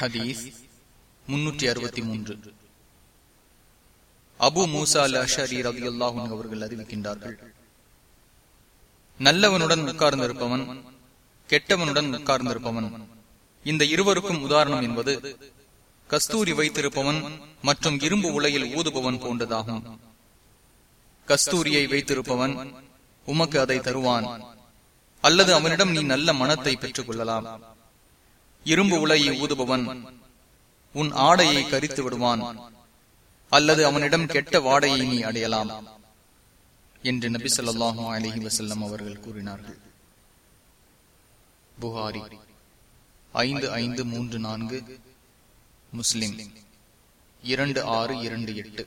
ஹதீஸ் முன்னூற்றி அறுபத்தி மூன்று. அபு மூசா அல் அஷரி ரவி அல்லாஹூன் அவர்கள் அறிவிக்கின்றார்கள். நல்லவனுடன் உட்கார்ந்திருப்பவன் கெட்டவனுடன் உட்கார்ந்திருப்பவன் இந்த இருவருக்கும் உதாரணம் என்பது கஸ்தூரி வைத்திருப்பவன் மற்றும் இரும்பு உலையில் ஊதுபவன் போன்றதாகும். கஸ்தூரியை வைத்திருப்பவன் உமக்கு அதை தருவான். அல்லது அவனிடம் நீ நல்ல மனத்தை பெற்றுக் கொள்ளலாம் இரும்பு உலையை ஊதுபவன் உன் ஆடையை கரித்து விடுவான் அல்லது அவனிடம் கெட்ட வாடையை நீ அடையலாம் என்று நபி சொல்லாஹு அலஹி வசல்லம் அவர்கள் கூறினார்கள். புகாரி ஐந்து ஐந்து மூன்று நான்கு முஸ்லிம் இரண்டு ஆறு இரண்டு எட்டு.